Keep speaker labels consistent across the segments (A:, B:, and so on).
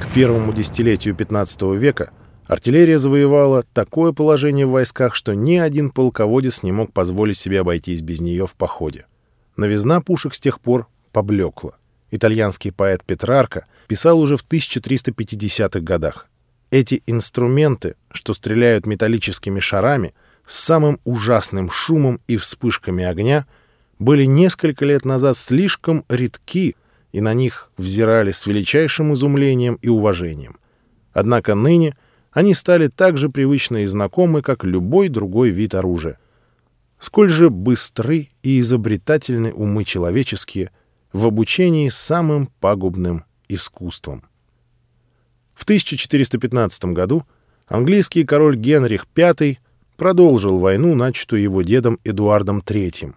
A: К первому десятилетию XV века артиллерия завоевала такое положение в войсках, что ни один полководец не мог позволить себе обойтись без нее в походе. Новизна пушек с тех пор поблекла. Итальянский поэт Петрарка писал уже в 1350-х годах. Эти инструменты, что стреляют металлическими шарами, с самым ужасным шумом и вспышками огня, были несколько лет назад слишком редки, и на них взирали с величайшим изумлением и уважением. Однако ныне они стали так же привычны и знакомы, как любой другой вид оружия. Сколь же быстры и изобретательны умы человеческие в обучении самым пагубным искусством. В 1415 году английский король Генрих V продолжил войну, начатую его дедом Эдуардом III.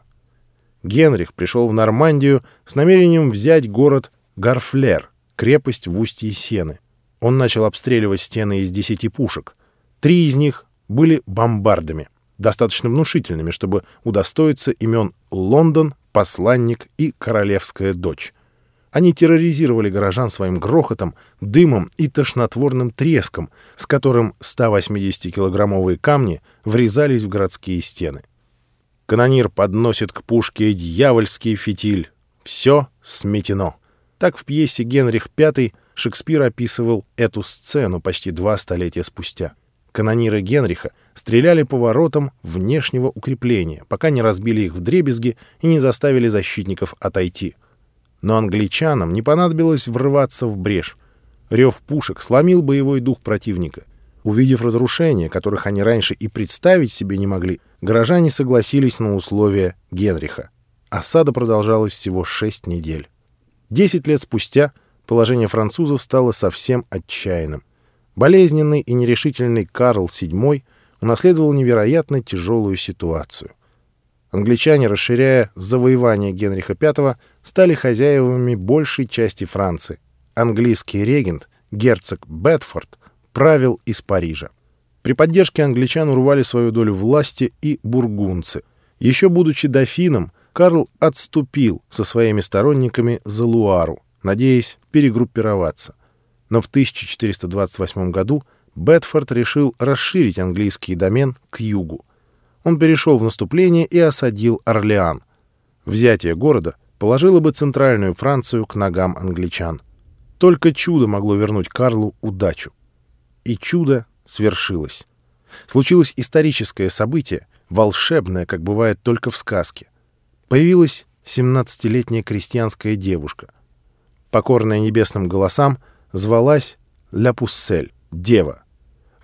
A: Генрих пришел в Нормандию с намерением взять город Гарфлер, крепость в устье Сены. Он начал обстреливать стены из десяти пушек. Три из них были бомбардами, достаточно внушительными, чтобы удостоиться имен Лондон, посланник и королевская дочь. Они терроризировали горожан своим грохотом, дымом и тошнотворным треском, с которым 180-килограммовые камни врезались в городские стены. Канонир подносит к пушке дьявольский фитиль. Все сметено. Так в пьесе «Генрих V» Шекспир описывал эту сцену почти два столетия спустя. Канониры Генриха стреляли по воротам внешнего укрепления, пока не разбили их в дребезги и не заставили защитников отойти — но англичанам не понадобилось врываться в брешь. Рев пушек сломил боевой дух противника. Увидев разрушения, которых они раньше и представить себе не могли, горожане согласились на условия Генриха. Осада продолжалась всего шесть недель. Десять лет спустя положение французов стало совсем отчаянным. Болезненный и нерешительный Карл VII унаследовал невероятно тяжелую ситуацию. Англичане, расширяя завоевание Генриха V, стали хозяевами большей части Франции. Английский регент, герцог Бетфорд, правил из Парижа. При поддержке англичан урвали свою долю власти и бургунцы. Еще будучи дофином, Карл отступил со своими сторонниками за Луару, надеясь перегруппироваться. Но в 1428 году Бетфорд решил расширить английский домен к югу он перешел в наступление и осадил Орлеан. Взятие города положило бы центральную Францию к ногам англичан. Только чудо могло вернуть Карлу удачу. И чудо свершилось. Случилось историческое событие, волшебное, как бывает только в сказке. Появилась 17-летняя крестьянская девушка. Покорная небесным голосам, звалась Ля Пуссель, Дева.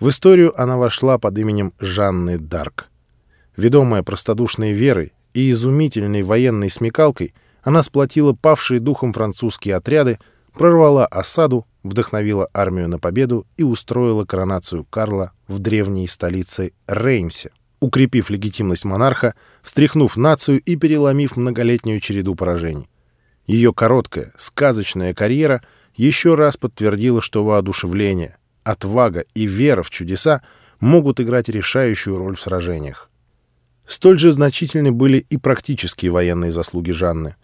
A: В историю она вошла под именем Жанны Дарк. Ведомая простодушной верой и изумительной военной смекалкой, она сплотила павшие духом французские отряды, прорвала осаду, вдохновила армию на победу и устроила коронацию Карла в древней столице Реймсе, укрепив легитимность монарха, встряхнув нацию и переломив многолетнюю череду поражений. Ее короткая, сказочная карьера еще раз подтвердила, что воодушевление, отвага и вера в чудеса могут играть решающую роль в сражениях. Столь же значительны были и практические военные заслуги Жанны.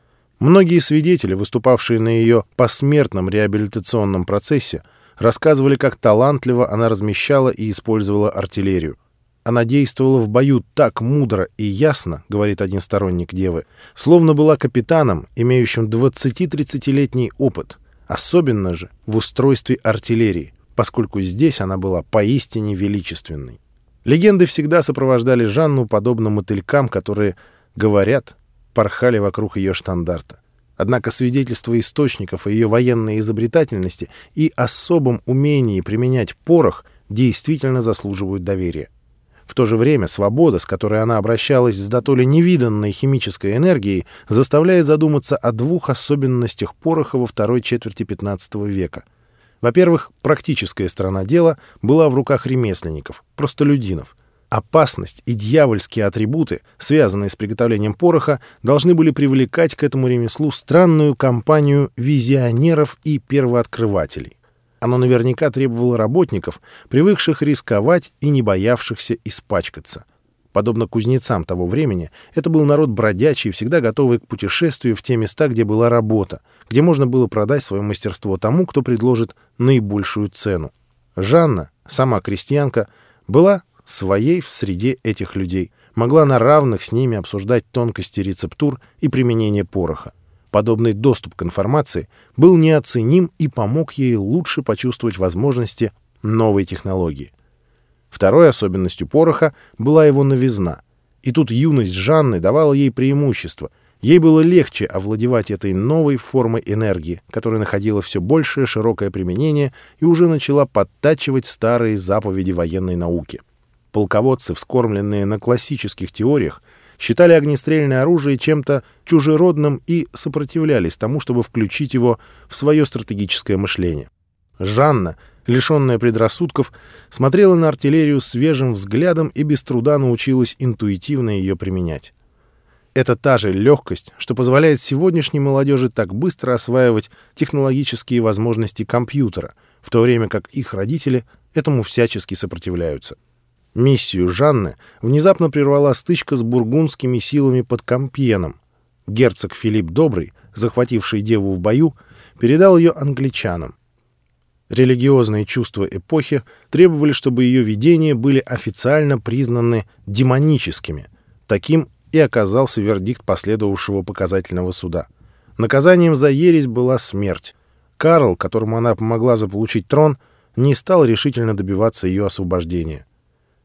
A: Многие свидетели, выступавшие на ее посмертном реабилитационном процессе, рассказывали, как талантливо она размещала и использовала артиллерию. Она действовала в бою так мудро и ясно, говорит один сторонник девы, словно была капитаном, имеющим 20-30-летний опыт, особенно же в устройстве артиллерии, поскольку здесь она была поистине величественной. Легенды всегда сопровождали Жанну подобно мотылькам, которые, говорят, порхали вокруг ее штандарта. Однако свидетельства источников о ее военной изобретательности и особом умении применять порох действительно заслуживают доверия. В то же время свобода, с которой она обращалась с дотоле невиданной химической энергией, заставляет задуматься о двух особенностях пороха во второй четверти XV века — во-первых, практическая сторона дела была в руках ремесленников, простолюдинов. Опасность и дьявольские атрибуты, связанные с приготовлением пороха, должны были привлекать к этому ремеслу странную компанию визионеров и первооткрывателей. Оно наверняка требовало работников, привыкших рисковать и не боявшихся испачкаться. Подобно кузнецам того времени, это был народ бродячий, всегда готовый к путешествию в те места, где была работа, где можно было продать свое мастерство тому, кто предложит наибольшую цену. Жанна, сама крестьянка, была своей в среде этих людей, могла на равных с ними обсуждать тонкости рецептур и применение пороха. Подобный доступ к информации был неоценим и помог ей лучше почувствовать возможности новой технологии. Второй особенностью пороха была его новизна. И тут юность Жанны давала ей преимущество. Ей было легче овладевать этой новой формой энергии, которая находила все большее широкое применение и уже начала подтачивать старые заповеди военной науки. Полководцы, вскормленные на классических теориях, считали огнестрельное оружие чем-то чужеродным и сопротивлялись тому, чтобы включить его в свое стратегическое мышление. Жанна лишенная предрассудков, смотрела на артиллерию свежим взглядом и без труда научилась интуитивно ее применять. Это та же легкость, что позволяет сегодняшней молодежи так быстро осваивать технологические возможности компьютера, в то время как их родители этому всячески сопротивляются. Миссию Жанны внезапно прервала стычка с бургундскими силами под Компьеном. Герцог Филипп Добрый, захвативший деву в бою, передал ее англичанам. Религиозные чувства эпохи требовали, чтобы ее видения были официально признаны демоническими. Таким и оказался вердикт последовавшего показательного суда. Наказанием за ересь была смерть. Карл, которому она помогла заполучить трон, не стал решительно добиваться ее освобождения.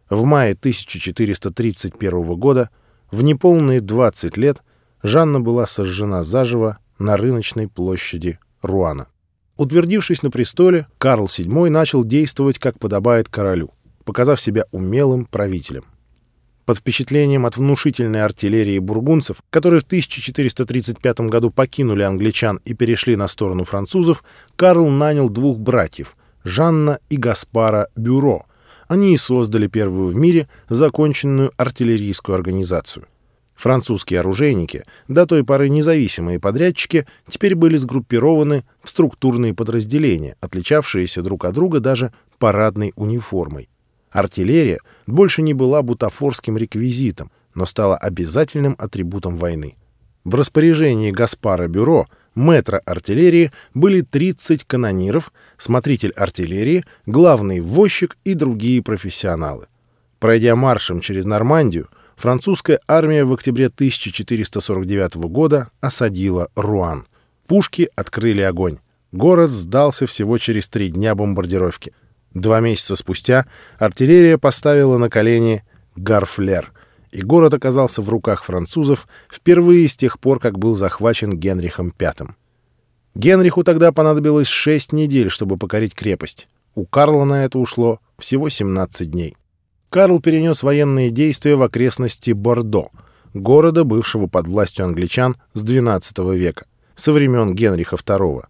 A: В мае 1431 года, в неполные 20 лет, Жанна была сожжена заживо на рыночной площади Руана. Утвердившись на престоле, Карл VII начал действовать, как подобает королю, показав себя умелым правителем. Под впечатлением от внушительной артиллерии бургунцев, которые в 1435 году покинули англичан и перешли на сторону французов, Карл нанял двух братьев — Жанна и Гаспара Бюро. Они и создали первую в мире законченную артиллерийскую организацию — Французские оружейники, до той поры независимые подрядчики, теперь были сгруппированы в структурные подразделения, отличавшиеся друг от друга даже парадной униформой. Артиллерия больше не была бутафорским реквизитом, но стала обязательным атрибутом войны. В распоряжении Гаспара Бюро, метра артиллерии, были 30 канониров, смотритель артиллерии, главный возчик и другие профессионалы. Пройдя маршем через Нормандию, французская армия в октябре 1449 года осадила Руан. Пушки открыли огонь. Город сдался всего через три дня бомбардировки. Два месяца спустя артиллерия поставила на колени Гарфлер, и город оказался в руках французов впервые с тех пор, как был захвачен Генрихом V. Генриху тогда понадобилось шесть недель, чтобы покорить крепость. У Карла на это ушло всего 17 дней. Карл перенес военные действия в окрестности Бордо, города, бывшего под властью англичан с XII века, со времен Генриха II.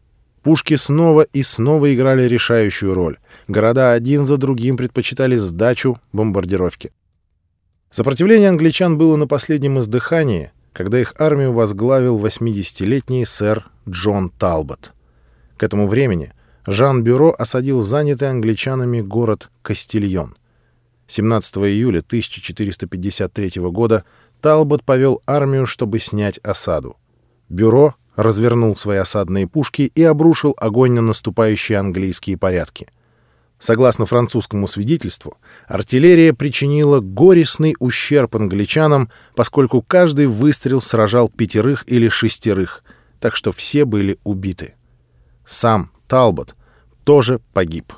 A: Пушки снова и снова играли решающую роль. Города один за другим предпочитали сдачу бомбардировки. Сопротивление англичан было на последнем издыхании, когда их армию возглавил 80-летний сэр Джон Талбот. К этому времени Жан Бюро осадил занятый англичанами город Кастильон — 17 июля 1453 года Талбот повел армию, чтобы снять осаду. Бюро развернул свои осадные пушки и обрушил огонь на наступающие английские порядки. Согласно французскому свидетельству, артиллерия причинила горестный ущерб англичанам, поскольку каждый выстрел сражал пятерых или шестерых, так что все были убиты. Сам Талбот тоже погиб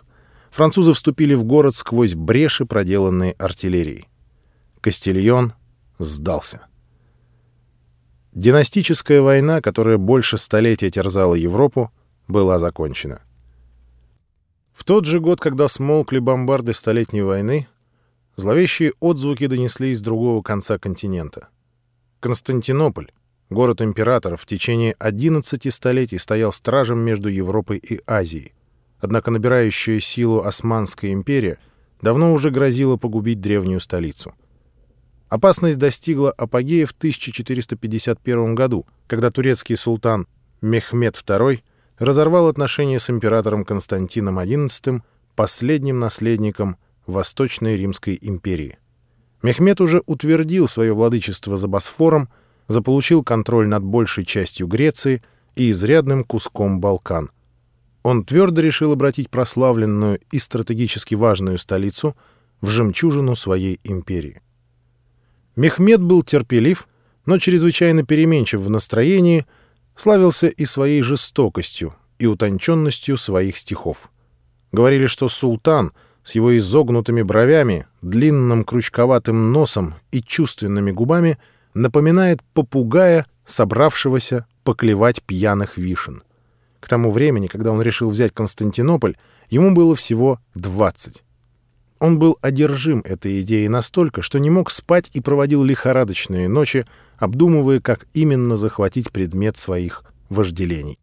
A: французы вступили в город сквозь бреши, проделанные артиллерией. Кастильон сдался. Династическая война, которая больше столетия терзала Европу, была закончена. В тот же год, когда смолкли бомбарды Столетней войны, зловещие отзвуки донеслись с другого конца континента. Константинополь, город императоров, в течение 11 столетий стоял стражем между Европой и Азией. Однако набирающая силу Османская империя давно уже грозила погубить древнюю столицу. Опасность достигла апогея в 1451 году, когда турецкий султан Мехмед II разорвал отношения с императором Константином XI, последним наследником Восточной Римской империи. Мехмед уже утвердил свое владычество за Босфором, заполучил контроль над большей частью Греции и изрядным куском Балкан. Он твердо решил обратить прославленную и стратегически важную столицу в жемчужину своей империи. Мехмед был терпелив, но чрезвычайно переменчив в настроении, славился и своей жестокостью, и утонченностью своих стихов. Говорили, что султан с его изогнутыми бровями, длинным крючковатым носом и чувственными губами напоминает попугая, собравшегося поклевать пьяных вишен. К тому времени, когда он решил взять Константинополь, ему было всего 20. Он был одержим этой идеей настолько, что не мог спать и проводил лихорадочные ночи, обдумывая, как именно захватить предмет своих вожделений.